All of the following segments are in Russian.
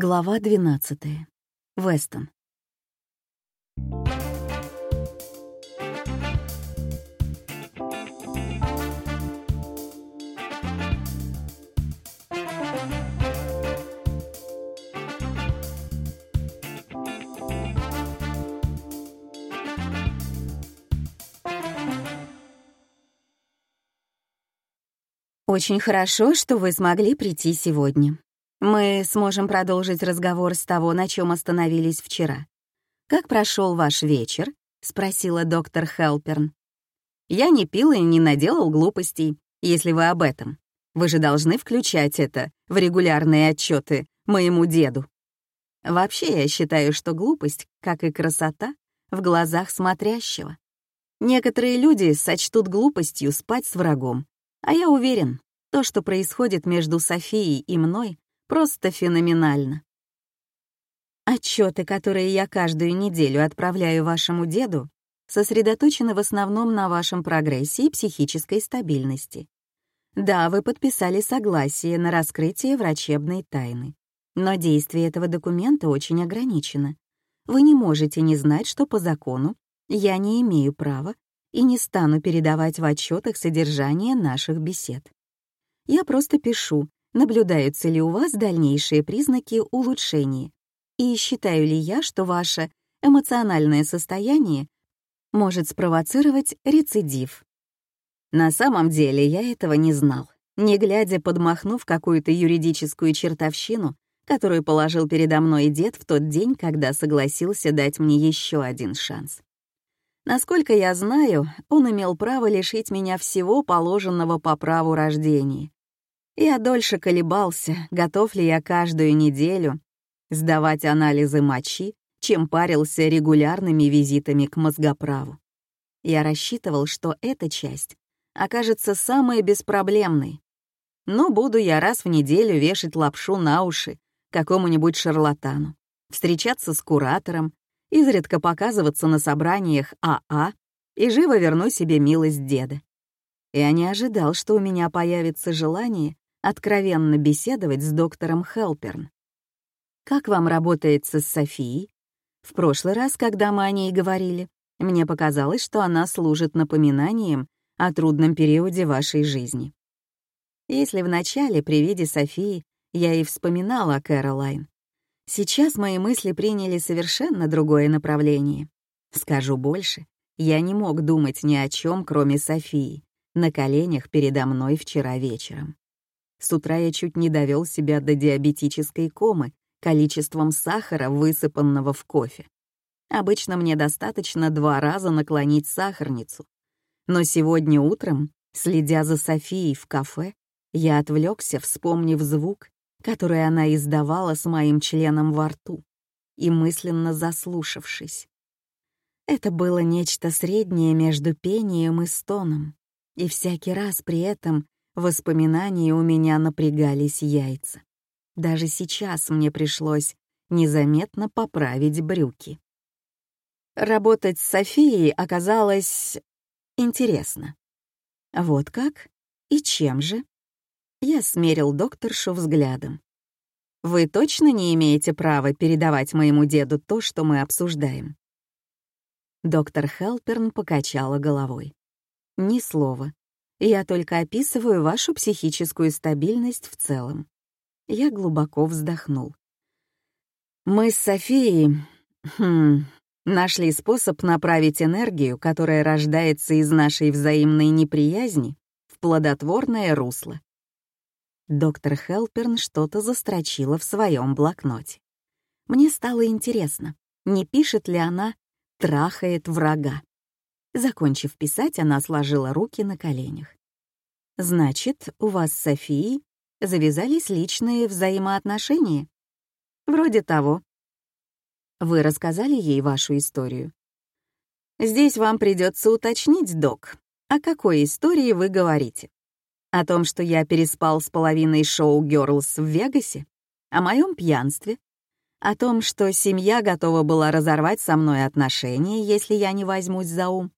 Глава 12. Вестон. Очень хорошо, что вы смогли прийти сегодня. Мы сможем продолжить разговор с того, на чем остановились вчера. Как прошел ваш вечер? спросила доктор Хелперн. Я не пил и не наделал глупостей, если вы об этом. Вы же должны включать это в регулярные отчеты моему деду. Вообще, я считаю, что глупость, как и красота, в глазах смотрящего. Некоторые люди сочтут глупостью спать с врагом, а я уверен, то, что происходит между Софией и мной, просто феноменально. Отчеты, которые я каждую неделю отправляю вашему деду, сосредоточены в основном на вашем прогрессе и психической стабильности. Да, вы подписали согласие на раскрытие врачебной тайны, но действие этого документа очень ограничено. Вы не можете не знать, что по закону я не имею права и не стану передавать в отчетах содержание наших бесед. Я просто пишу, наблюдаются ли у вас дальнейшие признаки улучшения и считаю ли я, что ваше эмоциональное состояние может спровоцировать рецидив. На самом деле я этого не знал, не глядя подмахнув какую-то юридическую чертовщину, которую положил передо мной дед в тот день, когда согласился дать мне еще один шанс. Насколько я знаю, он имел право лишить меня всего положенного по праву рождения. Я дольше колебался, готов ли я каждую неделю сдавать анализы мочи, чем парился регулярными визитами к мозгоправу. Я рассчитывал, что эта часть окажется самой беспроблемной. Но буду я раз в неделю вешать лапшу на уши какому-нибудь шарлатану, встречаться с куратором изредка показываться на собраниях АА и живо верну себе милость деда. Я не ожидал, что у меня появится желание откровенно беседовать с доктором Хелперн. «Как вам работается с Софией?» В прошлый раз, когда мы о ней говорили, мне показалось, что она служит напоминанием о трудном периоде вашей жизни. Если вначале при виде Софии я и вспоминала о Кэролайн, Сейчас мои мысли приняли совершенно другое направление. Скажу больше, я не мог думать ни о чем, кроме Софии, на коленях передо мной вчера вечером. С утра я чуть не довел себя до диабетической комы количеством сахара, высыпанного в кофе. Обычно мне достаточно два раза наклонить сахарницу. Но сегодня утром, следя за Софией в кафе, я отвлекся, вспомнив звук, которое она издавала с моим членом во рту, и мысленно заслушавшись. Это было нечто среднее между пением и стоном, и всякий раз при этом воспоминания у меня напрягались яйца. Даже сейчас мне пришлось незаметно поправить брюки. Работать с Софией оказалось интересно. Вот как? И чем же? Я смерил докторшу взглядом. «Вы точно не имеете права передавать моему деду то, что мы обсуждаем?» Доктор Хелперн покачала головой. «Ни слова. Я только описываю вашу психическую стабильность в целом». Я глубоко вздохнул. «Мы с Софией... Хм, нашли способ направить энергию, которая рождается из нашей взаимной неприязни, в плодотворное русло. Доктор Хелперн что-то застрочила в своем блокноте. Мне стало интересно, не пишет ли она «трахает врага». Закончив писать, она сложила руки на коленях. «Значит, у вас с Софией завязались личные взаимоотношения?» «Вроде того». «Вы рассказали ей вашу историю?» «Здесь вам придется уточнить, док. О какой истории вы говорите?» О том, что я переспал с половиной шоу «Гёрлс» в Вегасе? О моем пьянстве? О том, что семья готова была разорвать со мной отношения, если я не возьмусь за ум?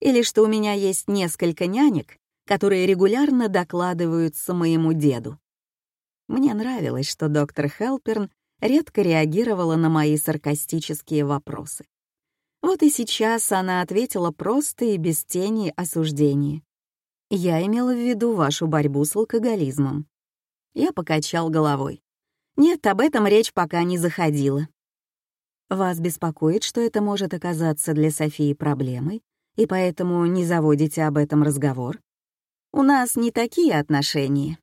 Или что у меня есть несколько нянек, которые регулярно докладываются моему деду? Мне нравилось, что доктор Хелперн редко реагировала на мои саркастические вопросы. Вот и сейчас она ответила просто и без тени осуждения. «Я имела в виду вашу борьбу с алкоголизмом». Я покачал головой. «Нет, об этом речь пока не заходила». «Вас беспокоит, что это может оказаться для Софии проблемой, и поэтому не заводите об этом разговор?» «У нас не такие отношения».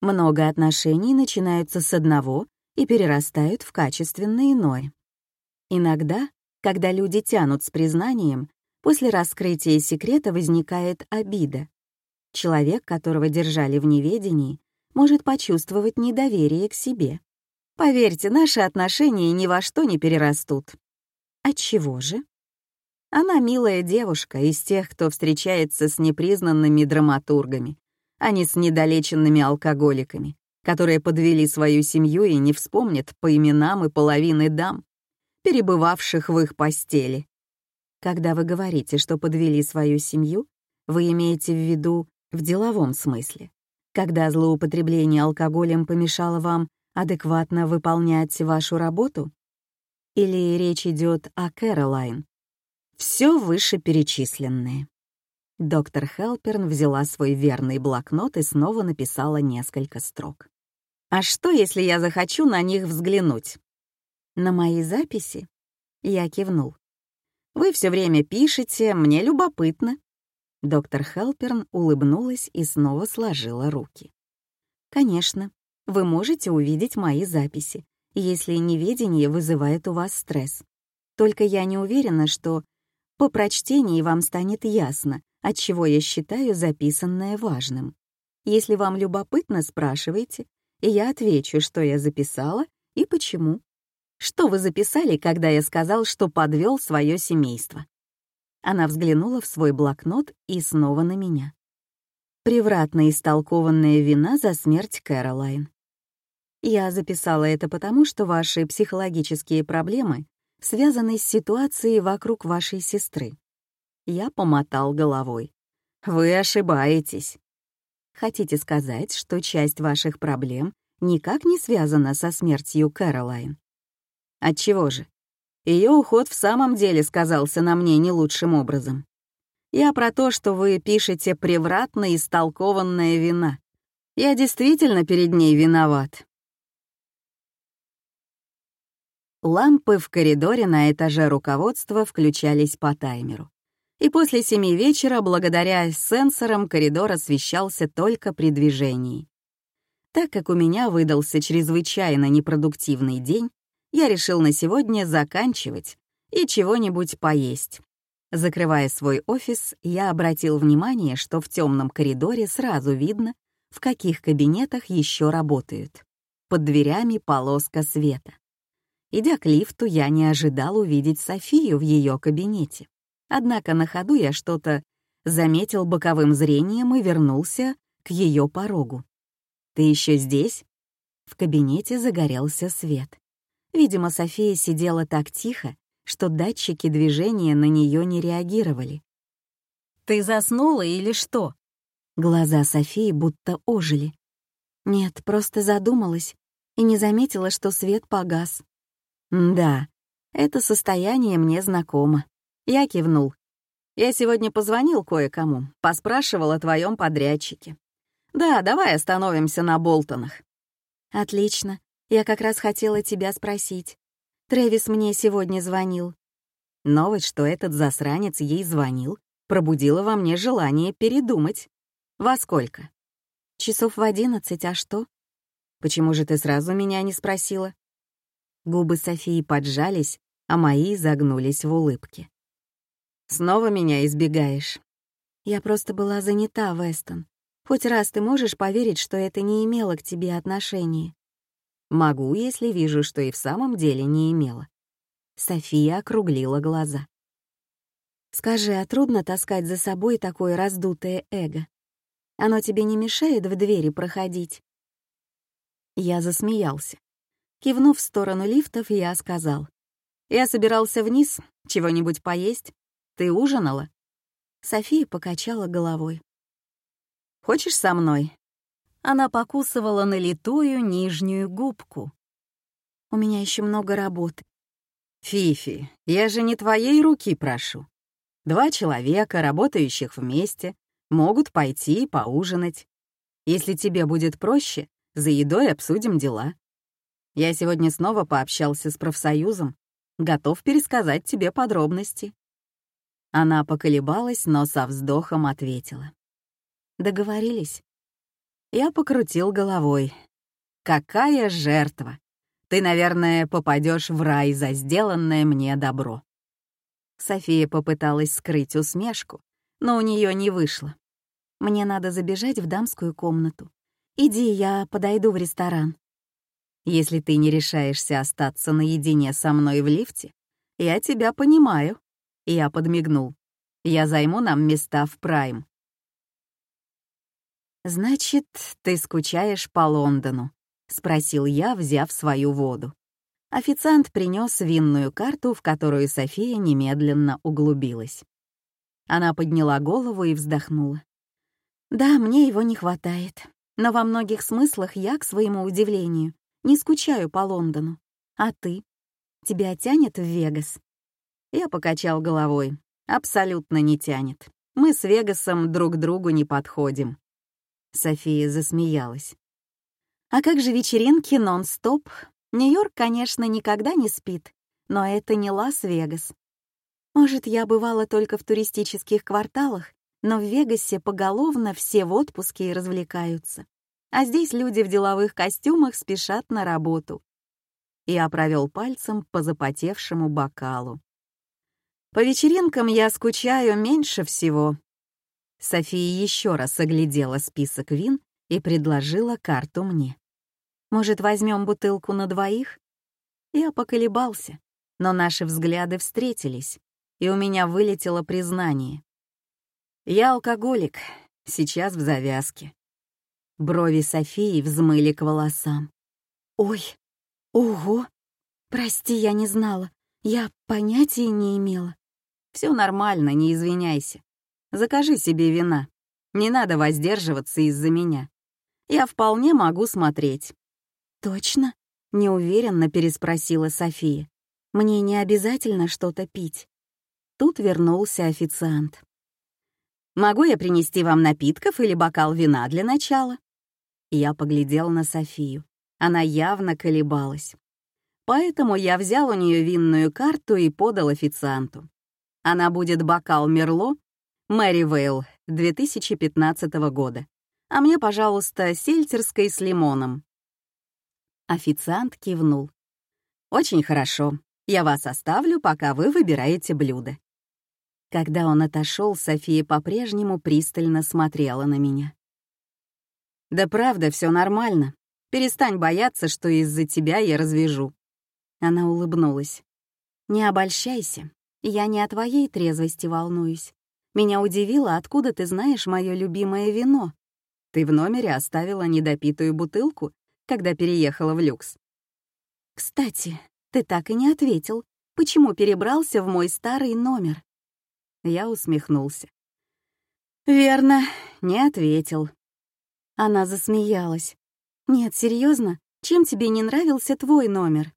Много отношений начинаются с одного и перерастают в качественно иное. Иногда, когда люди тянут с признанием, После раскрытия секрета возникает обида. Человек, которого держали в неведении, может почувствовать недоверие к себе. Поверьте, наши отношения ни во что не перерастут. Отчего же? Она милая девушка из тех, кто встречается с непризнанными драматургами, а не с недолеченными алкоголиками, которые подвели свою семью и не вспомнят по именам и половины дам, перебывавших в их постели. Когда вы говорите, что подвели свою семью, вы имеете в виду в деловом смысле. Когда злоупотребление алкоголем помешало вам адекватно выполнять вашу работу? Или речь идет о Кэролайн? Все вышеперечисленное. Доктор Хелперн взяла свой верный блокнот и снова написала несколько строк. «А что, если я захочу на них взглянуть?» «На мои записи?» Я кивнул. Вы все время пишете, мне любопытно». Доктор Хелперн улыбнулась и снова сложила руки. «Конечно, вы можете увидеть мои записи, если неведение вызывает у вас стресс. Только я не уверена, что по прочтении вам станет ясно, от чего я считаю записанное важным. Если вам любопытно, спрашивайте, и я отвечу, что я записала и почему. Что вы записали, когда я сказал, что подвел свое семейство?» Она взглянула в свой блокнот и снова на меня. Превратно истолкованная вина за смерть Кэролайн. Я записала это потому, что ваши психологические проблемы связаны с ситуацией вокруг вашей сестры. Я помотал головой. Вы ошибаетесь. Хотите сказать, что часть ваших проблем никак не связана со смертью Кэролайн? Отчего же? Ее уход в самом деле сказался на мне не лучшим образом. Я про то, что вы пишете превратно истолкованная вина. Я действительно перед ней виноват. Лампы в коридоре на этаже руководства включались по таймеру. И после семи вечера, благодаря сенсорам, коридор освещался только при движении. Так как у меня выдался чрезвычайно непродуктивный день, я решил на сегодня заканчивать и чего-нибудь поесть. Закрывая свой офис, я обратил внимание, что в темном коридоре сразу видно, в каких кабинетах еще работают. Под дверями полоска света. Идя к лифту, я не ожидал увидеть Софию в ее кабинете. Однако на ходу я что-то заметил боковым зрением и вернулся к ее порогу. «Ты еще здесь?» В кабинете загорелся свет. Видимо, София сидела так тихо, что датчики движения на нее не реагировали. «Ты заснула или что?» Глаза Софии будто ожили. Нет, просто задумалась и не заметила, что свет погас. «Да, это состояние мне знакомо». Я кивнул. «Я сегодня позвонил кое-кому, поспрашивал о твоем подрядчике. Да, давай остановимся на Болтонах». «Отлично. Я как раз хотела тебя спросить. Трэвис мне сегодня звонил. Новость, что этот засранец ей звонил, пробудила во мне желание передумать. Во сколько? Часов в одиннадцать, а что? Почему же ты сразу меня не спросила? Губы Софии поджались, а мои загнулись в улыбке. «Снова меня избегаешь?» «Я просто была занята, Вестон. Хоть раз ты можешь поверить, что это не имело к тебе отношения?» Могу, если вижу, что и в самом деле не имела. София округлила глаза. «Скажи, а трудно таскать за собой такое раздутое эго? Оно тебе не мешает в двери проходить?» Я засмеялся. Кивнув в сторону лифтов, я сказал. «Я собирался вниз, чего-нибудь поесть. Ты ужинала?» София покачала головой. «Хочешь со мной? Она покусывала налитую нижнюю губку. У меня еще много работы. Фифи, я же не твоей руки прошу. Два человека, работающих вместе, могут пойти и поужинать. Если тебе будет проще, за едой обсудим дела. Я сегодня снова пообщался с профсоюзом, готов пересказать тебе подробности». Она поколебалась, но со вздохом ответила. «Договорились?» Я покрутил головой. «Какая жертва! Ты, наверное, попадешь в рай за сделанное мне добро». София попыталась скрыть усмешку, но у нее не вышло. «Мне надо забежать в дамскую комнату. Иди, я подойду в ресторан». «Если ты не решаешься остаться наедине со мной в лифте, я тебя понимаю». Я подмигнул. «Я займу нам места в Прайм». «Значит, ты скучаешь по Лондону?» — спросил я, взяв свою воду. Официант принес винную карту, в которую София немедленно углубилась. Она подняла голову и вздохнула. «Да, мне его не хватает, но во многих смыслах я, к своему удивлению, не скучаю по Лондону. А ты? Тебя тянет в Вегас?» Я покачал головой. «Абсолютно не тянет. Мы с Вегасом друг другу не подходим». София засмеялась. «А как же вечеринки нон-стоп? Нью-Йорк, конечно, никогда не спит, но это не Лас-Вегас. Может, я бывала только в туристических кварталах, но в Вегасе поголовно все в отпуске и развлекаются. А здесь люди в деловых костюмах спешат на работу. Я провел пальцем по запотевшему бокалу. По вечеринкам я скучаю меньше всего. София еще раз оглядела список вин и предложила карту мне. Может, возьмем бутылку на двоих? Я поколебался, но наши взгляды встретились, и у меня вылетело признание. Я алкоголик, сейчас в завязке. Брови Софии взмыли к волосам. «Ой, ого! Прости, я не знала. Я понятия не имела. Все нормально, не извиняйся. Закажи себе вина. Не надо воздерживаться из-за меня. Я вполне могу смотреть». «Точно?» — неуверенно переспросила София. «Мне не обязательно что-то пить». Тут вернулся официант. «Могу я принести вам напитков или бокал вина для начала?» Я поглядел на Софию. Она явно колебалась. Поэтому я взял у нее винную карту и подал официанту. Она будет бокал Мерло, Мэри Вейл, 2015 года. А мне, пожалуйста, сельтерской с лимоном. Официант кивнул. «Очень хорошо. Я вас оставлю, пока вы выбираете блюдо». Когда он отошел, София по-прежнему пристально смотрела на меня. «Да правда, все нормально. Перестань бояться, что из-за тебя я развяжу». Она улыбнулась. «Не обольщайся. Я не о твоей трезвости волнуюсь. Меня удивило, откуда ты знаешь мое любимое вино. Ты в номере оставила недопитую бутылку, когда переехала в люкс. Кстати, ты так и не ответил, почему перебрался в мой старый номер. Я усмехнулся. Верно, не ответил. Она засмеялась. «Нет, серьезно, чем тебе не нравился твой номер?»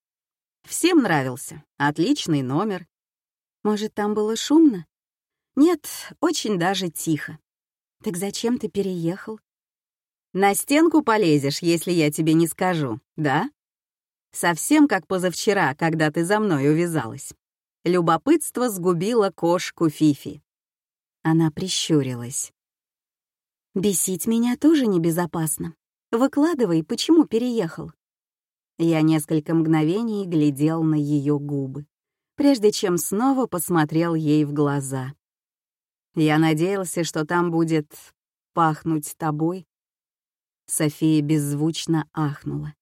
«Всем нравился. Отличный номер». «Может, там было шумно?» «Нет, очень даже тихо». «Так зачем ты переехал?» «На стенку полезешь, если я тебе не скажу, да?» «Совсем как позавчера, когда ты за мной увязалась. Любопытство сгубило кошку Фифи». Она прищурилась. Бесить меня тоже небезопасно. Выкладывай, почему переехал. Я несколько мгновений глядел на ее губы, прежде чем снова посмотрел ей в глаза. Я надеялся, что там будет пахнуть тобой. София беззвучно ахнула.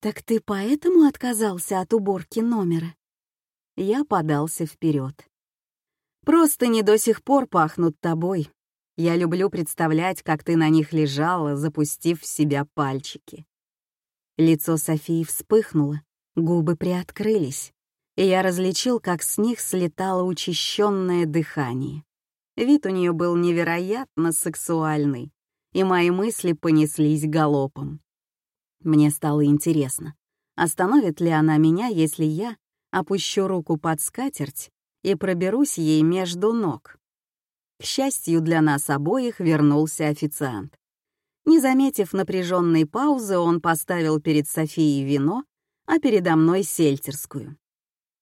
«Так ты поэтому отказался от уборки номера?» Я подался вперед. «Просто не до сих пор пахнут тобой. Я люблю представлять, как ты на них лежала, запустив в себя пальчики. Лицо Софии вспыхнуло, губы приоткрылись, и я различил, как с них слетало учащенное дыхание. Вид у нее был невероятно сексуальный, и мои мысли понеслись галопом. Мне стало интересно, Остановит ли она меня, если я опущу руку под скатерть и проберусь ей между ног? К счастью для нас обоих вернулся официант. Не заметив напряженной паузы, он поставил перед Софией вино, а передо мной сельтерскую.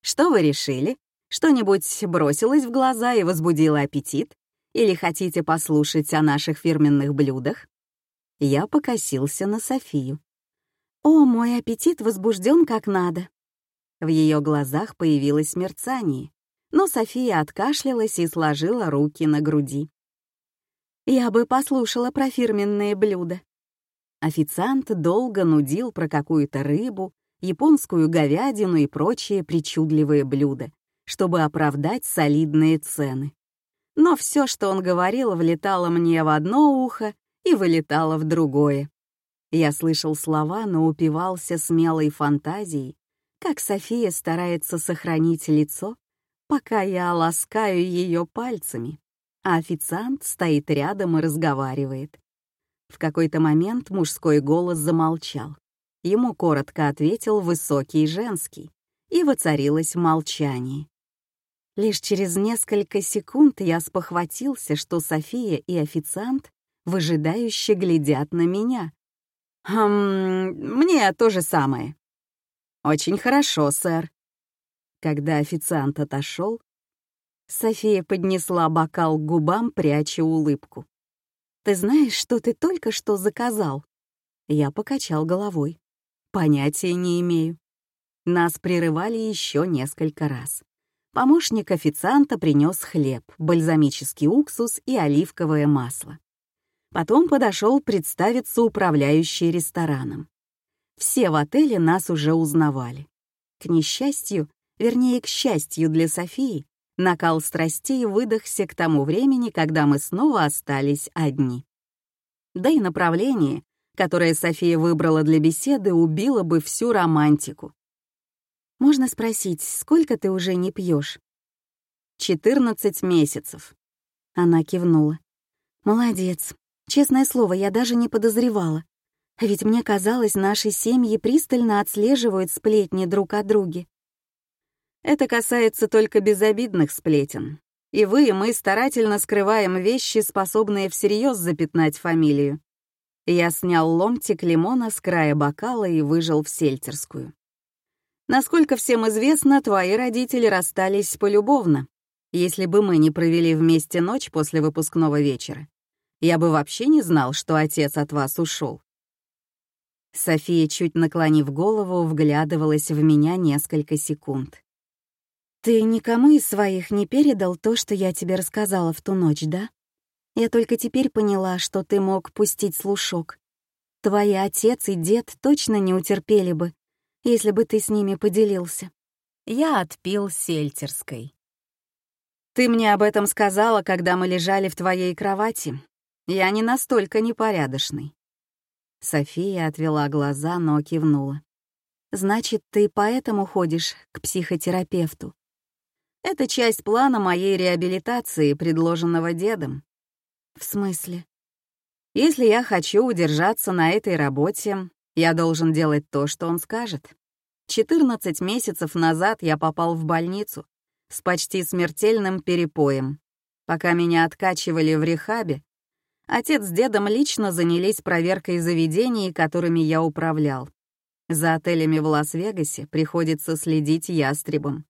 «Что вы решили? Что-нибудь бросилось в глаза и возбудило аппетит? Или хотите послушать о наших фирменных блюдах?» Я покосился на Софию. «О, мой аппетит возбужден как надо!» В ее глазах появилось мерцание, но София откашлялась и сложила руки на груди. «Я бы послушала про фирменные блюда». Официант долго нудил про какую-то рыбу, японскую говядину и прочие причудливые блюда, чтобы оправдать солидные цены. Но все, что он говорил, влетало мне в одно ухо и вылетало в другое. Я слышал слова, но упивался смелой фантазией, как София старается сохранить лицо, пока я ласкаю ее пальцами, а официант стоит рядом и разговаривает. В какой-то момент мужской голос замолчал. Ему коротко ответил высокий женский, и воцарилось молчание. Лишь через несколько секунд я спохватился, что София и официант выжидающе глядят на меня. «Хм, мне то же самое». «Очень хорошо, сэр». Когда официант отошел, София поднесла бокал к губам, пряча улыбку. «Ты знаешь, что ты только что заказал?» Я покачал головой. «Понятия не имею». Нас прерывали еще несколько раз. Помощник официанта принес хлеб, бальзамический уксус и оливковое масло. Потом подошел представиться управляющий рестораном. Все в отеле нас уже узнавали. К несчастью, вернее, к счастью для Софии, накал страстей выдохся к тому времени, когда мы снова остались одни. Да и направление, которое София выбрала для беседы, убило бы всю романтику. Можно спросить, сколько ты уже не пьешь? 14 месяцев. Она кивнула. Молодец. Честное слово, я даже не подозревала. Ведь мне казалось, наши семьи пристально отслеживают сплетни друг о друге. Это касается только безобидных сплетен. И вы, и мы старательно скрываем вещи, способные всерьез запятнать фамилию. Я снял ломтик лимона с края бокала и выжил в сельтерскую. Насколько всем известно, твои родители расстались полюбовно. Если бы мы не провели вместе ночь после выпускного вечера, я бы вообще не знал, что отец от вас ушел. София, чуть наклонив голову, вглядывалась в меня несколько секунд. «Ты никому из своих не передал то, что я тебе рассказала в ту ночь, да? Я только теперь поняла, что ты мог пустить слушок. Твои отец и дед точно не утерпели бы, если бы ты с ними поделился. Я отпил сельтерской. Ты мне об этом сказала, когда мы лежали в твоей кровати. Я не настолько непорядочный. София отвела глаза, но кивнула. «Значит, ты поэтому ходишь к психотерапевту?» «Это часть плана моей реабилитации, предложенного дедом». «В смысле?» «Если я хочу удержаться на этой работе, я должен делать то, что он скажет. 14 месяцев назад я попал в больницу с почти смертельным перепоем. Пока меня откачивали в рехабе, отец с дедом лично занялись проверкой заведений, которыми я управлял. За отелями в Лас-Вегасе приходится следить ястребом.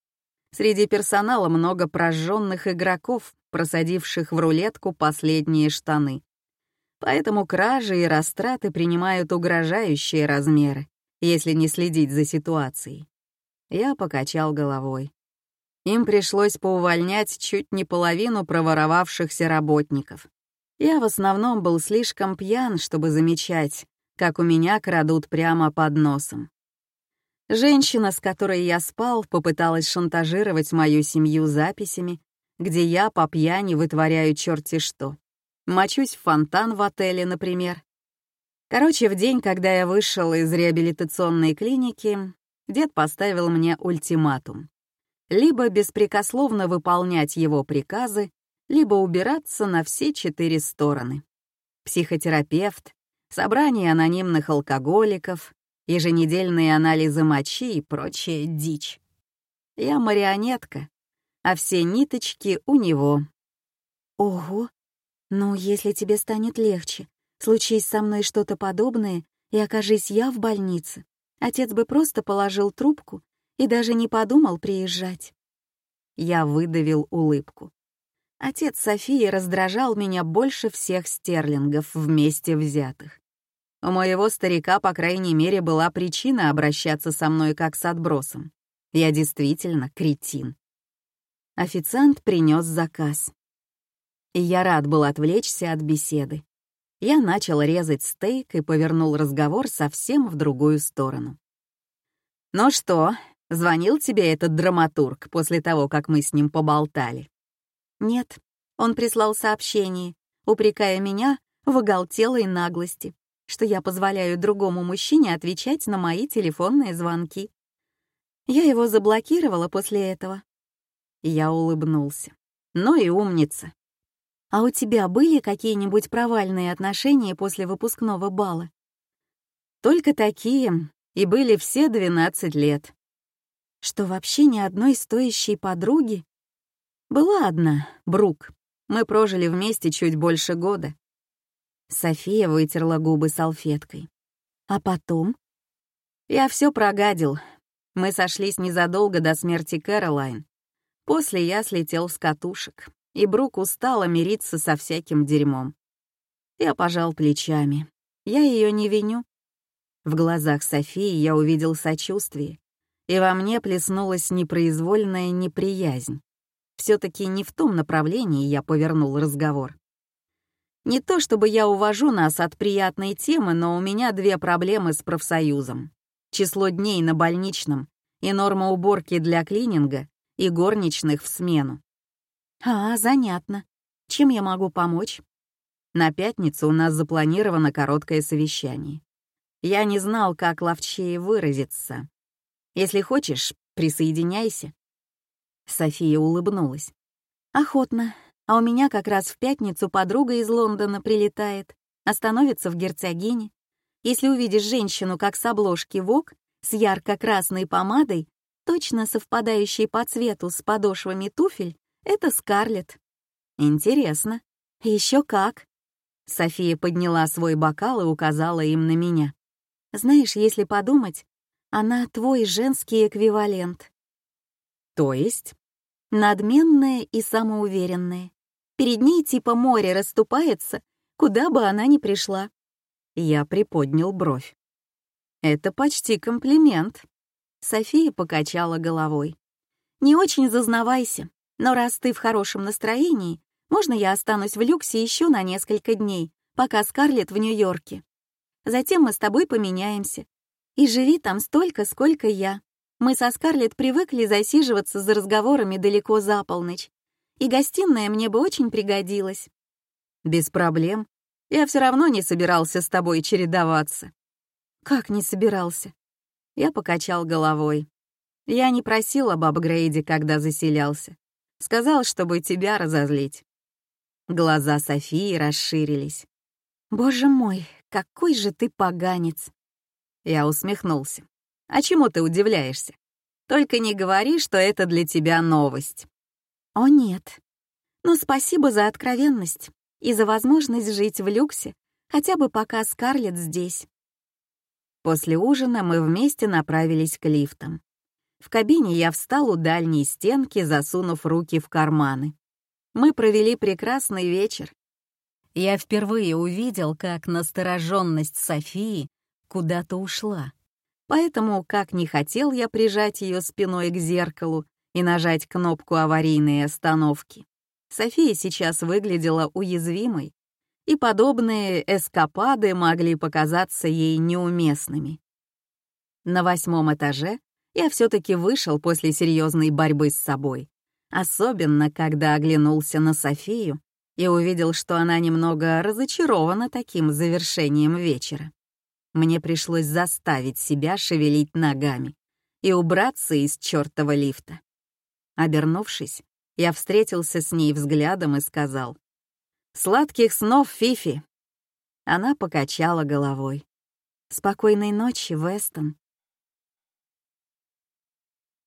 Среди персонала много прожженных игроков, просадивших в рулетку последние штаны. Поэтому кражи и растраты принимают угрожающие размеры, если не следить за ситуацией. Я покачал головой. Им пришлось поувольнять чуть не половину проворовавшихся работников. Я в основном был слишком пьян, чтобы замечать, как у меня крадут прямо под носом. Женщина, с которой я спал, попыталась шантажировать мою семью записями, где я по пьяни вытворяю черти что. Мочусь в фонтан в отеле, например. Короче, в день, когда я вышел из реабилитационной клиники, дед поставил мне ультиматум. Либо беспрекословно выполнять его приказы, либо убираться на все четыре стороны. Психотерапевт, собрание анонимных алкоголиков, еженедельные анализы мочи и прочая дичь. Я марионетка, а все ниточки у него. Ого! Ну, если тебе станет легче, случись со мной что-то подобное, и окажись я в больнице, отец бы просто положил трубку и даже не подумал приезжать. Я выдавил улыбку. Отец Софии раздражал меня больше всех стерлингов вместе взятых. У моего старика, по крайней мере, была причина обращаться со мной как с отбросом. Я действительно кретин. Официант принес заказ. И я рад был отвлечься от беседы. Я начал резать стейк и повернул разговор совсем в другую сторону. «Ну что, звонил тебе этот драматург после того, как мы с ним поболтали?» «Нет, он прислал сообщение, упрекая меня в оголтелой наглости, что я позволяю другому мужчине отвечать на мои телефонные звонки. Я его заблокировала после этого. Я улыбнулся. Ну и умница. А у тебя были какие-нибудь провальные отношения после выпускного бала? Только такие, и были все 12 лет. Что вообще ни одной стоящей подруги? Была одна, Брук. Мы прожили вместе чуть больше года. София вытерла губы салфеткой. А потом? Я все прогадил, мы сошлись незадолго до смерти Кэролайн. После я слетел с катушек, и Брук устала мириться со всяким дерьмом. Я пожал плечами. Я ее не виню. В глазах Софии я увидел сочувствие, и во мне плеснулась непроизвольная неприязнь. все таки не в том направлении я повернул разговор. Не то чтобы я увожу нас от приятной темы, но у меня две проблемы с профсоюзом число дней на больничном и норма уборки для клининга и горничных в смену. А, занятно. Чем я могу помочь? На пятницу у нас запланировано короткое совещание. Я не знал, как ловчее выразиться. Если хочешь, присоединяйся. София улыбнулась. Охотно. А у меня как раз в пятницу подруга из Лондона прилетает, остановится в Герцогине. Если увидишь женщину, как с обложки ВОК, с ярко-красной помадой, точно совпадающей по цвету с подошвами туфель, это Скарлетт. Интересно. Еще как. София подняла свой бокал и указала им на меня. Знаешь, если подумать, она твой женский эквивалент. То есть? Надменная и самоуверенная. Перед ней типа море расступается, куда бы она ни пришла. Я приподнял бровь. «Это почти комплимент». София покачала головой. «Не очень зазнавайся, но раз ты в хорошем настроении, можно я останусь в люксе еще на несколько дней, пока Скарлетт в Нью-Йорке. Затем мы с тобой поменяемся. И живи там столько, сколько я. Мы со Скарлетт привыкли засиживаться за разговорами далеко за полночь. И гостиная мне бы очень пригодилась». «Без проблем», я все равно не собирался с тобой чередоваться». «Как не собирался?» Я покачал головой. Я не просил об апгрейде, когда заселялся. Сказал, чтобы тебя разозлить. Глаза Софии расширились. «Боже мой, какой же ты поганец!» Я усмехнулся. «А чему ты удивляешься? Только не говори, что это для тебя новость». «О нет. Ну, спасибо за откровенность и за возможность жить в люксе, хотя бы пока Скарлетт здесь. После ужина мы вместе направились к лифтам. В кабине я встал у дальней стенки, засунув руки в карманы. Мы провели прекрасный вечер. Я впервые увидел, как настороженность Софии куда-то ушла. Поэтому, как не хотел я прижать ее спиной к зеркалу и нажать кнопку аварийной остановки, София сейчас выглядела уязвимой, и подобные эскапады могли показаться ей неуместными. На восьмом этаже я все-таки вышел после серьезной борьбы с собой, особенно когда оглянулся на Софию и увидел, что она немного разочарована таким завершением вечера. Мне пришлось заставить себя шевелить ногами и убраться из чертова лифта. Обернувшись, я встретился с ней взглядом и сказал «Сладких снов, Фифи!» Она покачала головой. Спокойной ночи, Вестон.